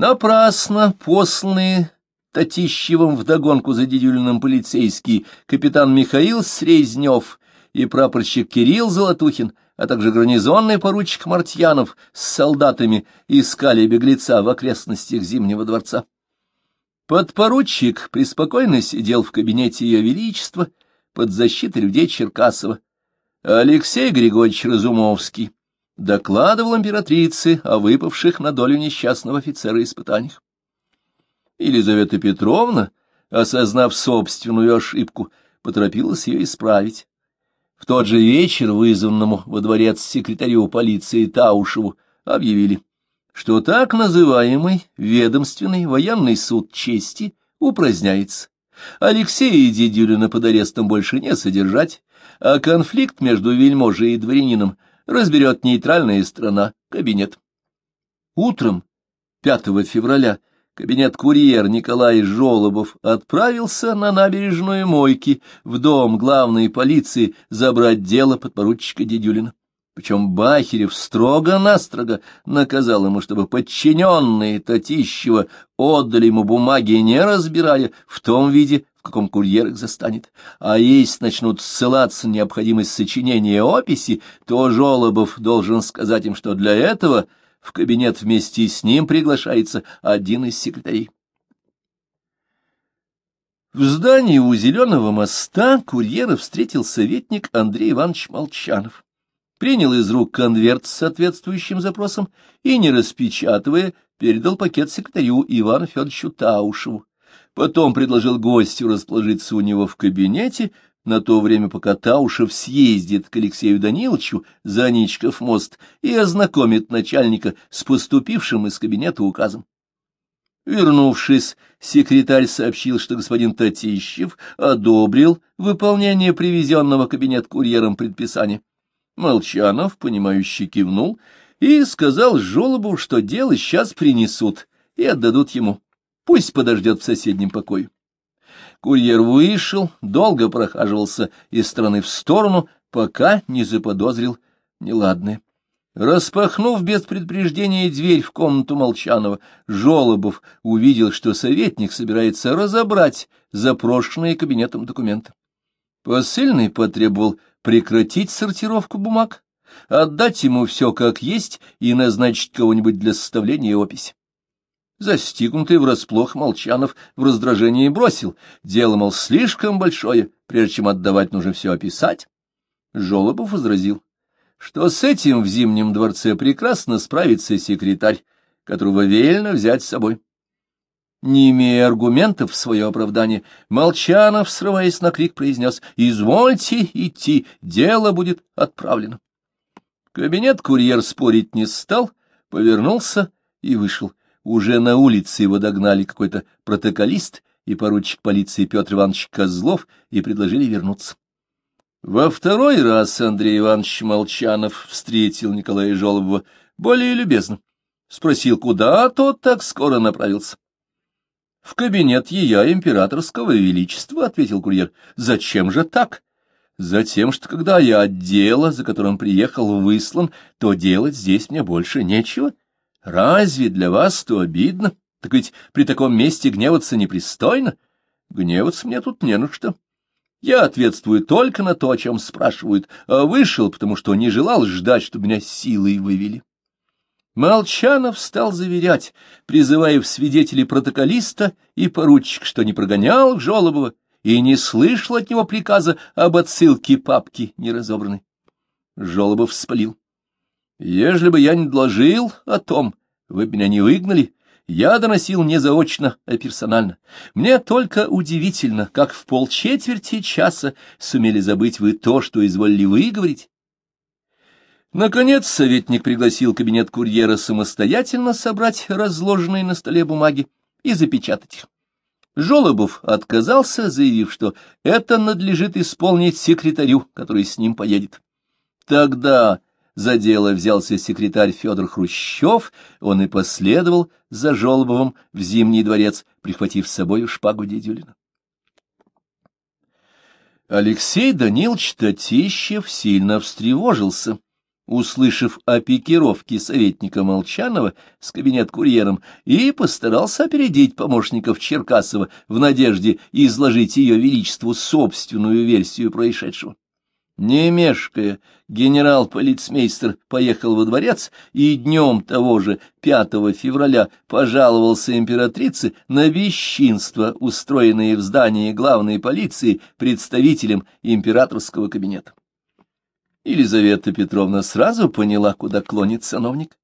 Напрасно посланные Татищевым вдогонку за Дедюлиным полицейский капитан Михаил Срезнев и прапорщик Кирилл Золотухин, а также гарнизонный поручик Мартьянов с солдатами искали беглеца в окрестностях Зимнего дворца. Подпоручик преспокойно сидел в кабинете Ее Величества под защитой людей Черкасова. Алексей Григорьевич Разумовский докладывал императрице о выпавших на долю несчастного офицера испытаниях. Елизавета Петровна, осознав собственную ошибку, поторопилась ее исправить. В тот же вечер вызванному во дворец секретарю полиции Таушеву объявили, что так называемый ведомственный военный суд чести упраздняется. Алексея Дедюлина под арестом больше не содержать, а конфликт между вельможей и дворянином разберет нейтральная страна, кабинет. Утром 5 февраля кабинет-курьер Николай Жолобов отправился на набережную Мойки в дом главной полиции забрать дело подпоручика Дедюлина. Причем Бахерев строго-настрого наказал ему, чтобы подчиненные Татищева отдали ему бумаги, не разбирая, в том виде, в каком курьер их застанет. А если начнут ссылаться на необходимость сочинения описи, то Жолобов должен сказать им, что для этого в кабинет вместе с ним приглашается один из секретарей. В здании у Зеленого моста курьера встретил советник Андрей Иванович Молчанов. Принял из рук конверт с соответствующим запросом и, не распечатывая, передал пакет секретарю Ивану Федоровичу Таушеву. Потом предложил гостю расположиться у него в кабинете, на то время, пока Таушев съездит к Алексею Даниловичу за Ничков мост и ознакомит начальника с поступившим из кабинета указом. Вернувшись, секретарь сообщил, что господин Татищев одобрил выполнение привезенного кабинет-курьером предписания. Молчанов, понимающе кивнул и сказал Жолобу, что дело сейчас принесут и отдадут ему. Пусть подождет в соседнем покое. Курьер вышел, долго прохаживался из стороны в сторону, пока не заподозрил неладное. Распахнув без предупреждения дверь в комнату Молчанова, Жолобов увидел, что советник собирается разобрать запрошенные кабинетом документы. Посыльный потребовал прекратить сортировку бумаг, отдать ему все как есть и назначить кого-нибудь для составления описи. Застигнутый врасплох Молчанов в раздражении бросил. Дело, мол, слишком большое, прежде чем отдавать, нужно все описать. Жолобов возразил, что с этим в Зимнем дворце прекрасно справится секретарь, которого велено взять с собой. Не имея аргументов в свое оправдание, Молчанов, срываясь на крик, произнес «Извольте идти, дело будет отправлено». Кабинет курьер спорить не стал, повернулся и вышел. Уже на улице его догнали какой-то протоколист и поручик полиции Петр Иванович Козлов и предложили вернуться. Во второй раз Андрей Иванович Молчанов встретил Николая Жолобова более любезно. Спросил, куда тот так скоро направился. — В кабинет ее императорского величества, — ответил курьер. — Зачем же так? — Затем, что когда я от дела, за которым приехал, выслан, то делать здесь мне больше нечего. Разве для вас то обидно? Так ведь при таком месте гневаться непристойно. Гневаться мне тут не на что. Я ответствую только на то, о чем спрашивают, а вышел, потому что не желал ждать, чтобы меня силой вывели. Молчанов стал заверять, призывая в свидетели протоколиста и поручик, что не прогонял Жолобова и не слышал от него приказа об отсылке папки неразобранной. Жолобов вспылил. Ежели бы я не доложил о том, вы бы меня не выгнали. Я доносил не заочно, а персонально. Мне только удивительно, как в полчетверти часа сумели забыть вы то, что изволили выговорить. Наконец советник пригласил кабинет курьера самостоятельно собрать разложенные на столе бумаги и запечатать их. Жолобов отказался, заявив, что это надлежит исполнить секретарю, который с ним поедет. Тогда за дело взялся секретарь Федор Хрущев, он и последовал за Жолобовым в Зимний дворец, прихватив с собой шпагу Дедюлина. Алексей Данилович Татищев сильно встревожился, услышав о пикировке советника Молчанова с кабинет-курьером, и постарался опередить помощников Черкасова в надежде изложить ее величеству собственную версию происшедшего. Не мешкая, генерал-полицмейстер поехал во дворец и днем того же, 5 февраля, пожаловался императрице на бесчинство, устроенное в здании главной полиции представителем императорского кабинета. Елизавета Петровна сразу поняла, куда клонит сановник,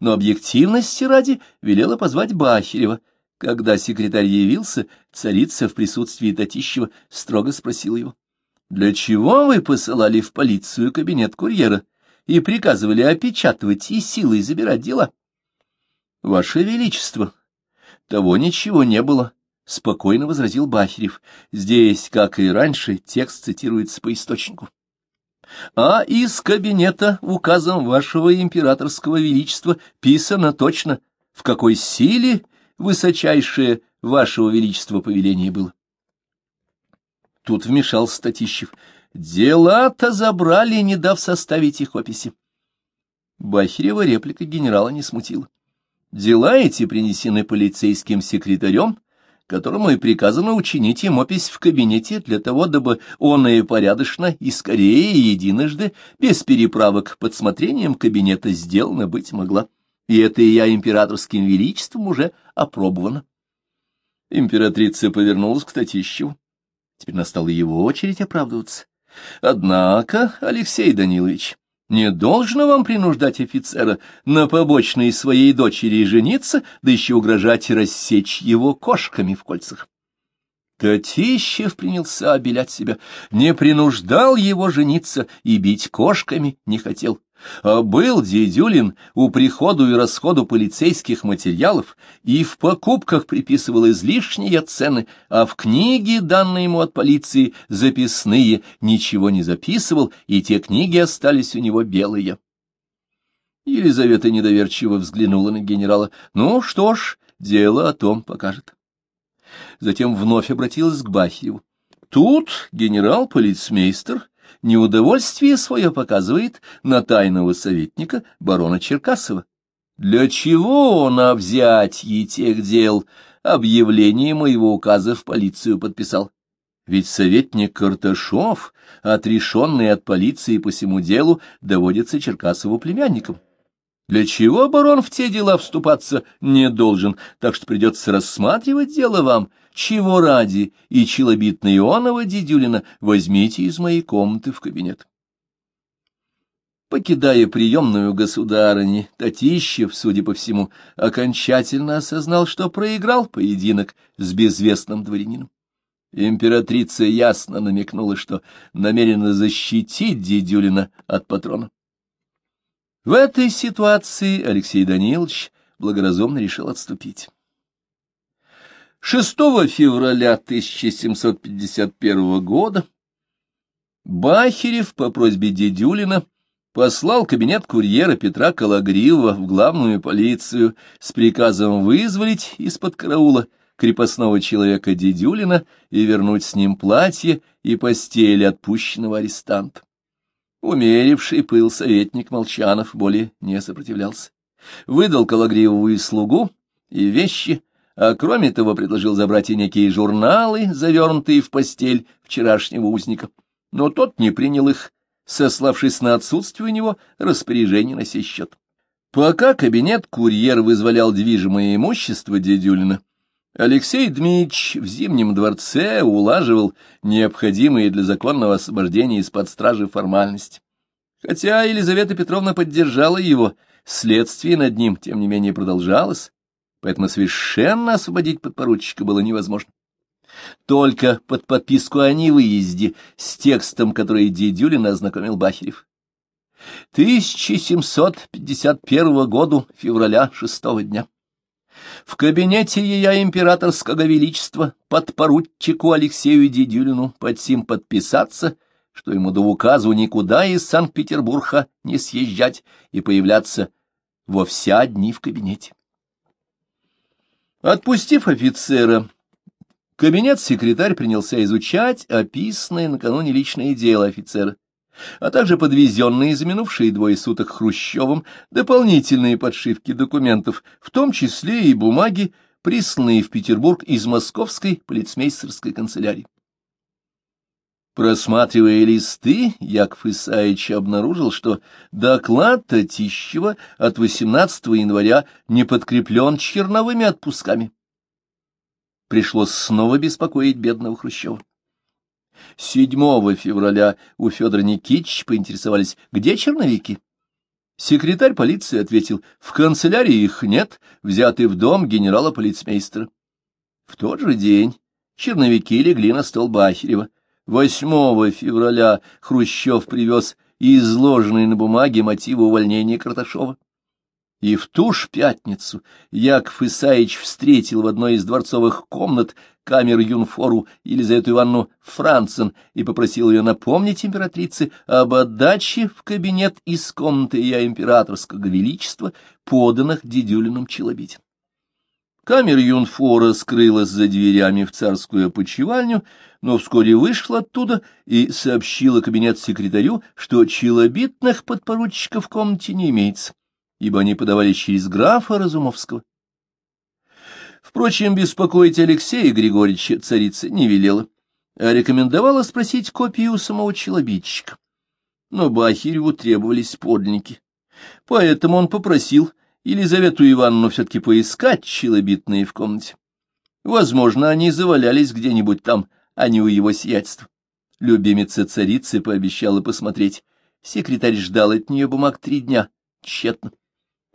но объективности ради велела позвать Бахерева. Когда секретарь явился, царица в присутствии Татищева строго спросила его. Для чего вы посылали в полицию кабинет курьера и приказывали опечатывать и силой забирать дела? Ваше Величество, того ничего не было, — спокойно возразил Бахерев. Здесь, как и раньше, текст цитируется по источнику. А из кабинета указом вашего императорского величества писано точно, в какой силе высочайшее вашего величества повеление было. Тут вмешался Татищев. Дела-то забрали, не дав составить их описи. Бахирева реплика генерала не смутила. Дела эти принесены полицейским секретарем, которому и приказано учинить им опись в кабинете для того, дабы он и порядочно, и скорее, и единожды, без переправок под смотрением кабинета сделано быть могла. И это и я императорским величеством уже опробовано. Императрица повернулась к Татищеву. Теперь настала его очередь оправдываться. Однако, Алексей Данилович, не должно вам принуждать офицера на побочной своей дочери жениться, да еще угрожать рассечь его кошками в кольцах. Татищев принялся обелять себя, не принуждал его жениться и бить кошками не хотел. А был Дедюлин у приходу и расходу полицейских материалов и в покупках приписывал излишние цены, а в книги, данные ему от полиции, записные, ничего не записывал, и те книги остались у него белые. Елизавета недоверчиво взглянула на генерала. «Ну что ж, дело о том покажет». Затем вновь обратилась к Бахьеву. Тут генерал-полицмейстер неудовольствие свое показывает на тайного советника барона Черкасова. Для чего он о взятии тех дел объявление моего указа в полицию подписал? Ведь советник Карташов, отрешенный от полиции по всему делу, доводится Черкасову племянником. Для чего барон в те дела вступаться не должен, так что придется рассматривать дело вам, чего ради, и челобитно Ионова Дедюлина возьмите из моей комнаты в кабинет. Покидая приемную государыни, Татищев, судя по всему, окончательно осознал, что проиграл поединок с безвестным дворянином. Императрица ясно намекнула, что намерена защитить Дедюлина от патрона. В этой ситуации Алексей Данилович благоразумно решил отступить. 6 февраля 1751 года Бахерев по просьбе Дедюлина послал кабинет курьера Петра Калагриева в главную полицию с приказом вызволить из-под караула крепостного человека Дедюлина и вернуть с ним платье и постель отпущенного арестанта. Умеривший пыл советник Молчанов более не сопротивлялся. Выдал Калагриеву слугу, и вещи, а кроме того предложил забрать и некие журналы, завернутые в постель вчерашнего узника. Но тот не принял их, сославшись на отсутствие у него распоряжений на сей счет. Пока кабинет курьер вызволял движимое имущество Дедюлина, Алексей Дмитрич в Зимнем дворце улаживал необходимые для законного освобождения из-под стражи формальности. Хотя Елизавета Петровна поддержала его, следствие над ним, тем не менее, продолжалось, поэтому совершенно освободить подпоручика было невозможно. Только под подписку о невыезде с текстом, который Дедюлина ознакомил Бахерев. 1751 году, февраля, шестого дня. В кабинете ее императорского величества подпоручику Алексею Дедюлину под сим подписаться, что ему до указу никуда из Санкт-Петербурга не съезжать и появляться во вся дни в кабинете. Отпустив офицера, кабинет-секретарь принялся изучать описанное накануне личное дело офицера. а также подвезенные за минувшие двое суток Хрущевым дополнительные подшивки документов, в том числе и бумаги, присланные в Петербург из московской полицмейстерской канцелярии. Просматривая листы, Яков Исаевич обнаружил, что доклад Татищева от 18 января не подкреплен черновыми отпусками. Пришлось снова беспокоить бедного Хрущева. 7 февраля у Федора Никитича поинтересовались, где черновики. Секретарь полиции ответил, в канцелярии их нет, взяты в дом генерала-полицмейстера. В тот же день черновики легли на стол Бахерева. 8 февраля Хрущев привез изложенные на бумаге мотивы увольнения Карташова. И в ту ж пятницу Яков Исаевич встретил в одной из дворцовых комнат камер юнфору Елизавету Ивановну Францен и попросил ее напомнить императрице об отдаче в кабинет из комнаты ее императорского величества, поданных Дедюлиным Челобитин. Камера юнфора скрылась за дверями в царскую опочивальню, но вскоре вышла оттуда и сообщила кабинет-секретарю, что челобитных подпоручиков в комнате не имеется, ибо они подавались через графа Разумовского. Впрочем, беспокоить Алексея Григорьевича царица не велела, а рекомендовала спросить копию самого челобитчика. Но Бахиреву требовались подлинники, поэтому он попросил Елизавету Ивановну все-таки поискать челобитные в комнате. Возможно, они завалялись где-нибудь там, а не у его сиятельства. Любимица царицы пообещала посмотреть. Секретарь ждал от нее бумаг три дня. Тщетно.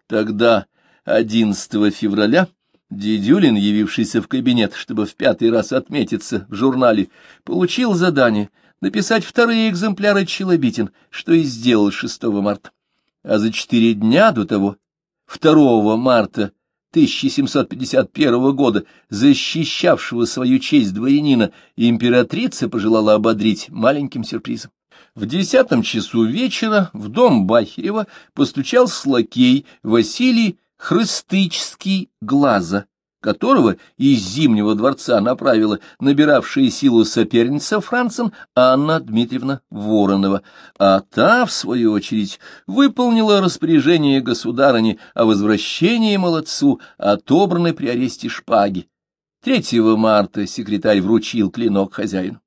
Тогда, 11 февраля, Дедюлин, явившийся в кабинет, чтобы в пятый раз отметиться в журнале, получил задание написать вторые экземпляры Челобитин, что и сделал 6 марта. А за четыре дня до того 2 марта 1751 года, защищавшего свою честь дворянина, императрица пожелала ободрить маленьким сюрпризом. В десятом часу вечера в дом Бахерева постучал слакей Василий Хрыстычский Глаза, которого из Зимнего дворца направила набиравшая силу соперница Францен Анна Дмитриевна Воронова, а та, в свою очередь, выполнила распоряжение государыни о возвращении молодцу, отобранной при аресте шпаги. 3 марта секретарь вручил клинок хозяину.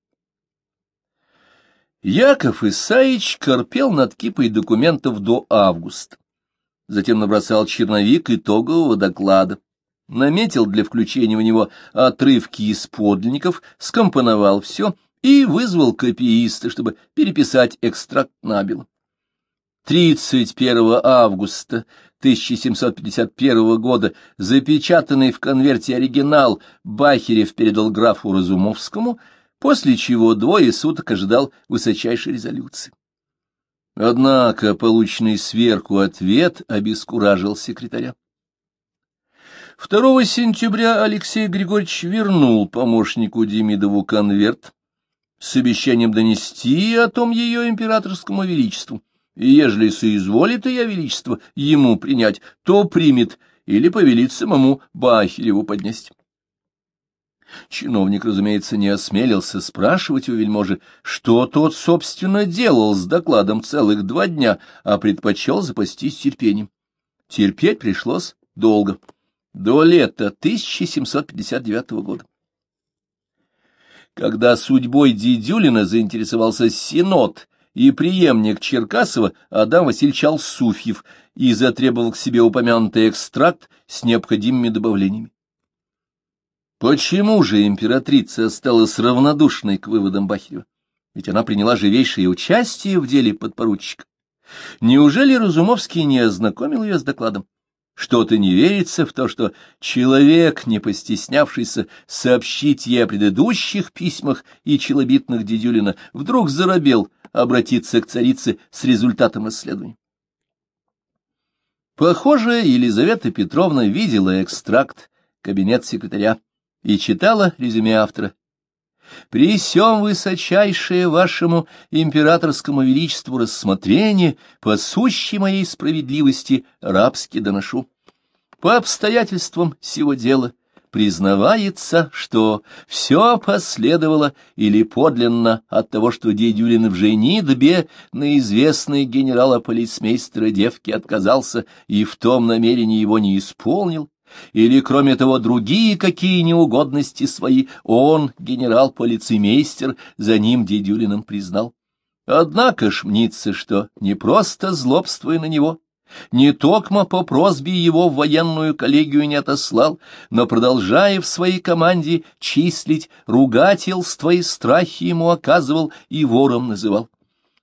Яков Исаич корпел над кипой документов до августа. Затем набросал черновик итогового доклада наметил для включения в него отрывки из подлинников, скомпоновал все и вызвал копииста, чтобы переписать экстракт набело. 31 августа 1751 года запечатанный в конверте оригинал Бахерев передал графу Разумовскому, после чего двое суток ожидал высочайшей резолюции. Однако полученный сверху ответ обескуражил секретаря. 2 сентября Алексей Григорьевич вернул помощнику Демидову конверт с обещанием донести о том ее императорскому величеству, и ежели соизволит ее величество ему принять, то примет или повелит самому Бахереву поднести. Чиновник, разумеется, не осмелился спрашивать у вельможи, что тот, собственно, делал с докладом целых два дня, а предпочел запастись терпением. Терпеть пришлось долго до лета 1759 года. Когда судьбой Дидюлина заинтересовался Синод и преемник Черкасова Адам Васильевич Алсуфьев и затребовал к себе упомянутый экстракт с необходимыми добавлениями. Почему же императрица осталась равнодушной к выводам Бахерева? Ведь она приняла живейшее участие в деле подпоручика. Неужели Разумовский не ознакомил ее с докладом? Что-то не верится в то, что человек, не постеснявшийся сообщить ей о предыдущих письмах и челобитных Дедюлина, вдруг заробел обратиться к царице с результатом исследования. Похоже, Елизавета Петровна видела экстракт кабинет секретаря и читала резюме автора при сём высочайшее вашему императорскому величеству рассмотрение, по сущей моей справедливости, рабски доношу. По обстоятельствам сего дела, признавается, что все последовало или подлинно от того, что Дедюлин в женитьбе на известной генерала-полицмейстера девки отказался и в том намерении его не исполнил, или, кроме того, другие какие неугодности свои он, генерал-полицеймейстер, за ним Дедюлиным признал. Однако ж мнится, что не просто злобствуя на него, не токмо по просьбе его в военную коллегию не отослал, но, продолжая в своей команде числить, ругательства и страхи ему оказывал и вором называл.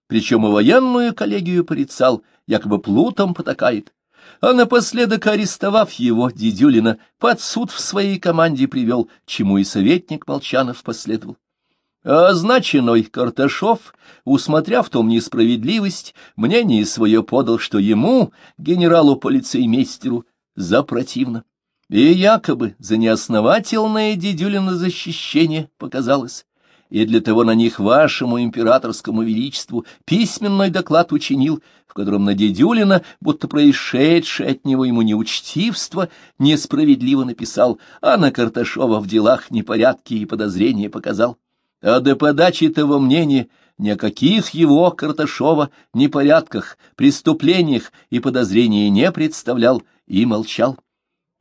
Причем и военную коллегию порицал, якобы плутом потакает. А напоследок, арестовав его, Дедюлина, под суд в своей команде привел, чему и советник Молчанов последовал. А означенный Карташов, усмотря в том несправедливость, мнение свое подал, что ему, генералу-полицеймейстеру, за противно. И якобы за неосновательное Дедюлина защищение показалось, и для того на них вашему императорскому величеству письменный доклад учинил, в котором на Дедюлина, будто происшедшее от него ему неучтивство, несправедливо написал, а на Карташова в делах непорядки и подозрения показал а до подачи того мнения ни о каких его, Карташова, непорядках, преступлениях и подозрениях не представлял и молчал.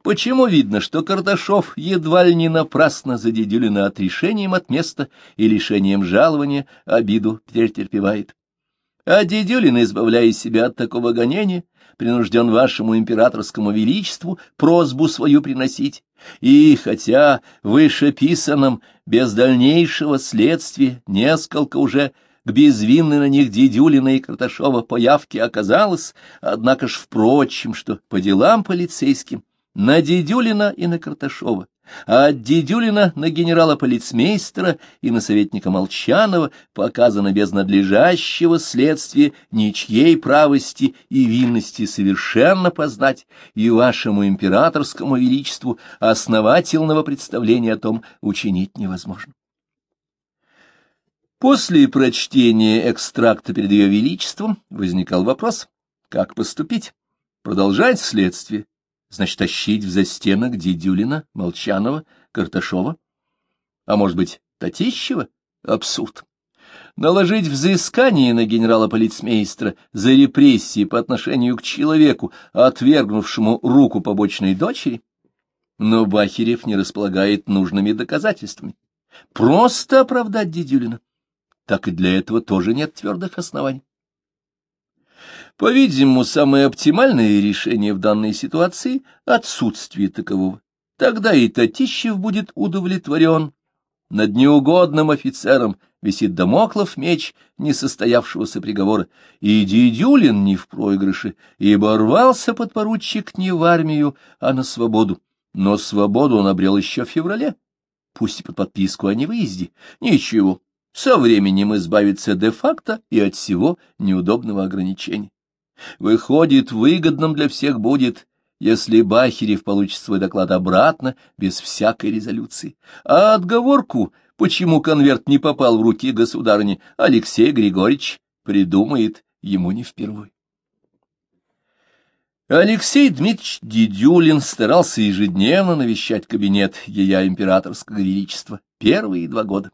Почему видно, что Карташов едва ли не напрасно задедюлено отрешением от места и лишением жалования обиду претерпевает? А Дедюлин, избавляя себя от такого гонения, принужден вашему императорскому величеству просьбу свою приносить, и хотя вышеписанном без дальнейшего следствия несколько уже к безвинной на них Дедюлина и Карташова появки оказалось, однако ж впрочем, что по делам полицейским на Дедюлина и на Карташова а от Дедюлина на генерала-полицмейстера и на советника Молчанова показано без надлежащего следствия ничьей правости и винности совершенно познать, и вашему императорскому величеству основательного представления о том учинить невозможно. После прочтения экстракта перед ее величеством возникал вопрос, как поступить, продолжать следствие значит, тащить в застенок Дедюлина, Молчанова, Карташова? А может быть, Татищева? Абсурд. Наложить взыскание на генерала-полицмейстера за репрессии по отношению к человеку, отвергнувшему руку побочной дочери? Но Бахерев не располагает нужными доказательствами. Просто оправдать Дедюлина. Так и для этого тоже нет твердых оснований. По-видимому, самое оптимальное решение в данной ситуации — отсутствие такового. Тогда и Татищев будет удовлетворен. Над неугодным офицером висит домоклов меч несостоявшегося приговора, и Дидюлин не в проигрыше, ибо рвался подпоручик не в армию, а на свободу. Но свободу он обрел еще в феврале, пусть и под подписку о невыезде. Ничего, со временем избавиться де-факто и от всего неудобного ограничения. Выходит, выгодным для всех будет, если Бахерев получит свой доклад обратно, без всякой резолюции. А отговорку, почему конверт не попал в руки государыни, Алексей Григорьевич придумает ему не впервой. Алексей Дмитриевич Дедюлин старался ежедневно навещать кабинет Ея Императорского Величества первые два года.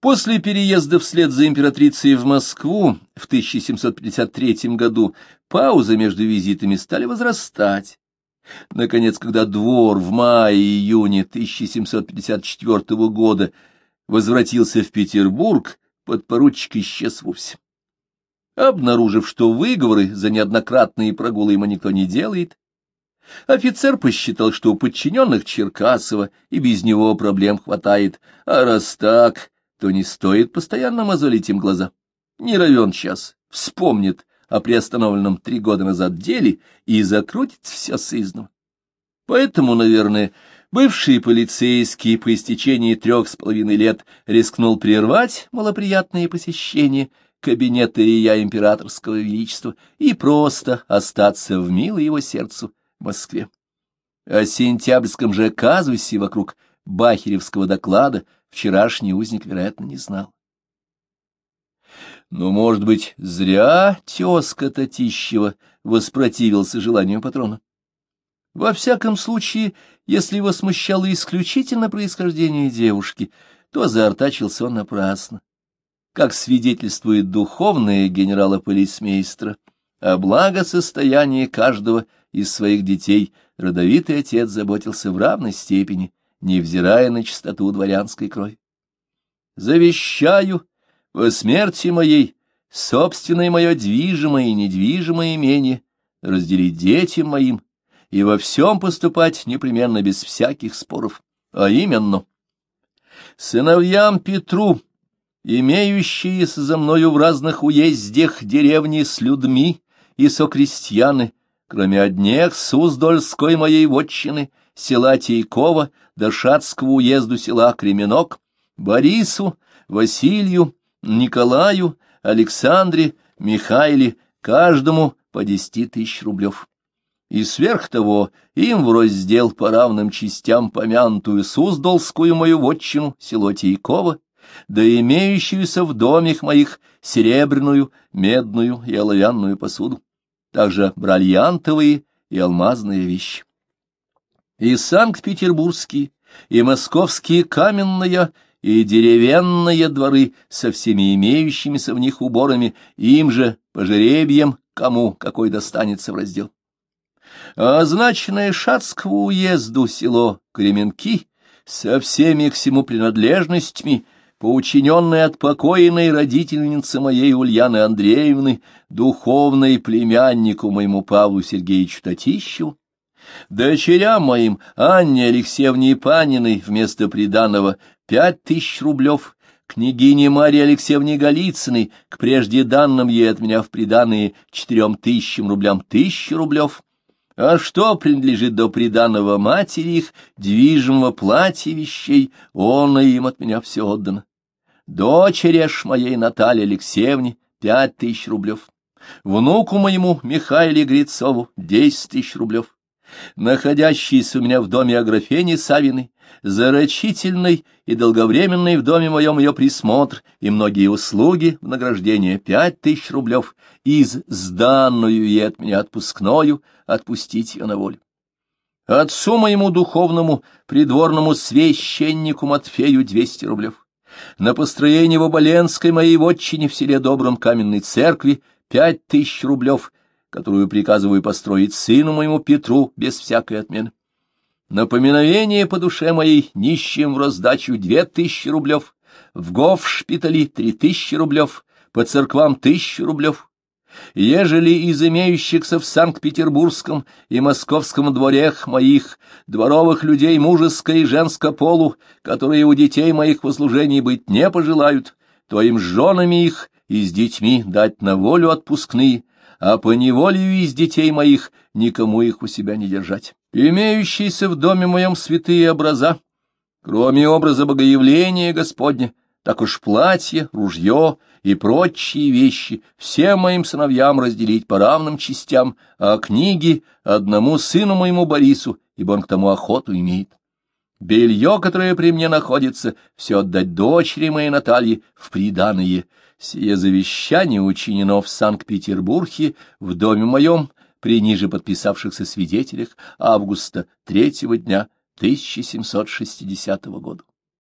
После переезда вслед за императрицей в Москву в 1753 году паузы между визитами стали возрастать. Наконец, когда двор в мае-июне 1754 года возвратился в Петербург, подпоручик исчез вовсе. Обнаружив, что выговоры за неоднократные прогулы ему никто не делает, офицер посчитал, что у подчиненных Черкасова и без него проблем хватает, а раз так, то не стоит постоянно мозолить им глаза. Не равен час, вспомнит о приостановленном три года назад деле и закрутит все сызново. Поэтому, наверное, бывший полицейский по истечении трех с половиной лет рискнул прервать малоприятные посещения кабинета я императорского величества и просто остаться в милой его сердцу Москве. О сентябрьском же казусе вокруг Бахеревского доклада вчерашний узник, вероятно, не знал. Но, может быть, зря тезка Татищева воспротивился желанию патрона. Во всяком случае, если его смущало исключительно происхождение девушки, то заортачился он напрасно. Как свидетельствует духовное генерала-полицмейстра, о благосостоянии каждого из своих детей родовитый отец заботился в равной степени, невзирая на чистоту дворянской крови. «Завещаю во смерти моей собственное мое движимое и недвижимое имение разделить детям моим и во всем поступать непременно без всяких споров, а именно сыновьям Петру, имеющиеся за мною в разных уездях деревни с людьми и сокрестьяны, кроме одних Суздольской моей вотчины, села Тейкова до Шацкого уезду села Кременок, Борису, Василию, Николаю, Александре, Михаиле, каждому по десяти тысяч рублев. И сверх того им в раздел по равным частям помянутую Суздолскую мою вотчину, село Тейково, да имеющуюся в домах моих серебряную, медную и оловянную посуду, также бриллиантовые и алмазные вещи. И Санкт-Петербургские, и московские каменные, и деревянные дворы со всеми имеющимися в них уборами, им же, по жеребьям, кому какой достанется в раздел. А означенное Шацкого уезду село Кременки со всеми к всему принадлежностями — поучиненной от покойной родительницы моей Ульяны Андреевны, духовной племяннику моему Павлу Сергеевичу Татищеву, дочерям моим Анне Алексеевне Паниной вместо приданого пять тысяч рублев, княгине Марии Алексеевне Голицыной, к прежде данным ей от меня в приданные четырем тысячам рублям тысячи рублев, а что принадлежит до приданного матери их, движимого платья вещей, он и им от меня все отдано. Дочери ж моей Наталье Алексеевне пять тысяч рублев. Внуку моему Михаиле Грицову десять тысяч рублев. Находящийся у меня в доме Аграфени Савиной, зарочительный и долговременный в доме моем ее присмотр и многие услуги в награждение пять тысяч рублев, из сданную ей от меня отпускною отпустить ее на волю. Отцу моему духовному, придворному священнику Матфею двести рублев на построение в Оболенской моей вотчине в селе Добром каменной церкви пять тысяч рублев, которую приказываю построить сыну моему Петру без всякой отмены. На поминовение по душе моей нищим в раздачу две тысячи рублев, в Говшпитали три тысячи рублев, по церквам тысячу рублев, Ежели из имеющихся в Санкт-Петербургском и Московском дворях моих дворовых людей мужеско и женско полу, которые у детей моих в быть не пожелают, то им с женами их и с детьми дать на волю отпускные, а по неволию из детей моих никому их у себя не держать. Имеющиеся в доме моем святые образа, кроме образа богоявления Господня, так уж платье, ружье и прочие вещи всем моим сыновьям разделить по равным частям, а книги одному сыну моему Борису, ибо он к тому охоту имеет. Белье, которое при мне находится, все отдать дочери моей Наталье в приданое. Сие завещание учинено в Санкт-Петербурге, в доме моем, при ниже подписавшихся свидетелях августа третьего дня 1760 года.